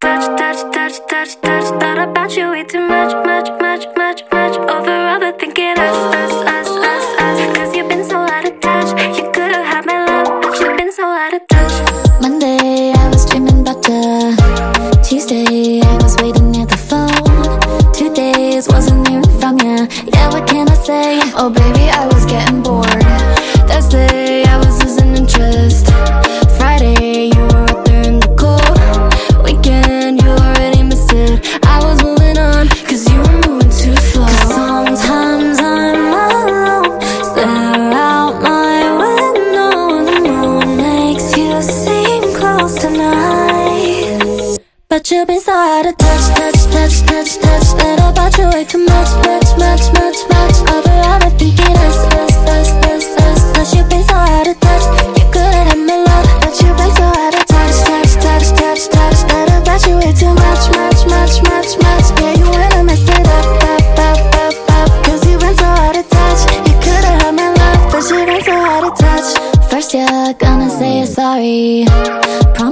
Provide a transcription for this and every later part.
touch, touch, touch, touch, touch. Thought about you way too much, much, much, much, much. Over overthinking us, us, us, us, us. Cause you've been so out of touch. You could've had my love, but you've been so out of touch. Monday, I was dreaming about you. Tuesday, I was waiting But you've been so out of touch, touch, touch, touch, touch. That about you way too much, much, much, much, much. Over, over thinking us, us, us, us, us. Cause you've been so out of touch. You could've had my love, but you've been so out of touch, touch, touch, touch, touch. That about you way too much, much, much, much, much. Yeah, you wanna mess it up, up, up, up, up. Cause you've been so out of touch. You could've had my love, but you've been so out of touch. First, you're gonna say you're sorry. Promise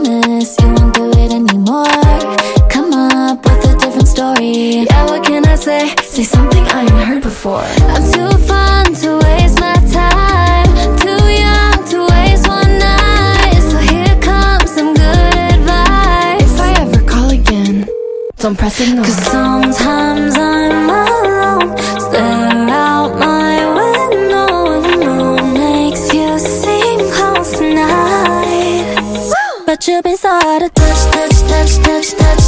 Yeah, what can I say? Say something I ain't heard before. I'm too fun to waste my time. Too young to waste one night. So here comes some good advice. If I ever call again, don't press ignore. Cause sometimes I'm alone. Stare out my window. The moon makes you seem close tonight. But you've been so out of touch, touch, touch, touch, touch.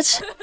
that